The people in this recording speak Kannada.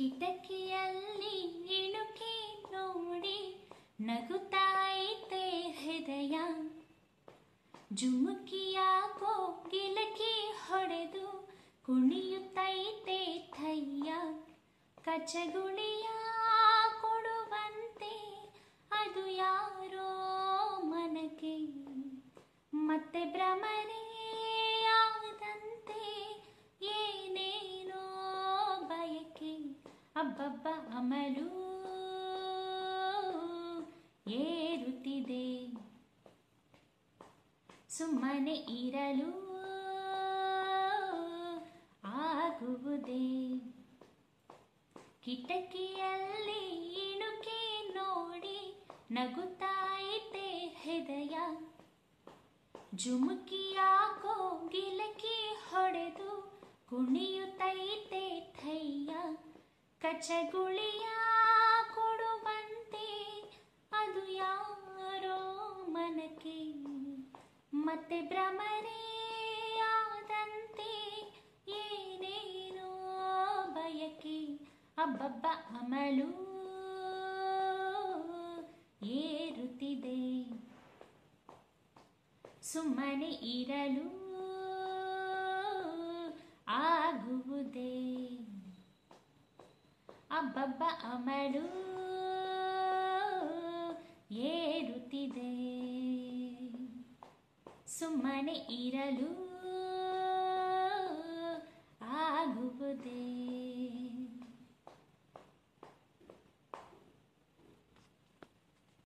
ಕಿಟಕಿಯಲ್ಲಿ ಇಣುಕಿ ನೋಡಿ ನಗುತ್ತಾಯಿತೆ ಹೃದಯ. ಜುಮುಕಿಯ ಕೋಗಿಲಕಿ ಹೊಡೆದು ಕುಣಿಯುತ್ತೈತೆ ಥಯ್ಯ. ಕಚಗುಳಿಯ ಕೊಡುವಂತೆ ಅದು ಯಾರೋ ಮನಗೆ. ಮತ್ತೆ ಭ್ರಮಣೆಯಾದಂತೆ ಅಬ್ಬಬ್ಬ ಅಮಲು ಏರುತ್ತಿದೆ. ಸುಮ್ಮನೆ ಇರಲು ಆಗುವುದೇ? ಕಿಟಕಿಯಲ್ಲಿ ಇಣುಕೆ ನೋಡಿ ನಗುತ್ತಾಯಿತೆ ಹೃದಯ. ಜುಮುಕಿಯ ಕೋಗಿಲಕಿ ಹೊಡೆದು ಕುಣಿಯುತ್ತೈತೆ ಥಯ್ಯ ಕಚಗುಳಿಯ ಕೊಡುವಂತೆ ಅದು ಯಾರೋ ಮನಕ್ಕೆ. ಮತ್ತೆ ಭ್ರಮಣೆಯಾದಂತೆ ಏನೇನೋ ಬಯಕೆ. ಅಬ್ಬಬ್ಬ ಅಮಲು ಏರುತ್ತಿದೆ. ಸುಮ್ಮನೆ ಇರಲು ಅಬ್ಬಬ್ಬ ಅಮಳು ಏರುತ್ತಿದೆ. ಸುಮ್ಮನೆ ಇರಲು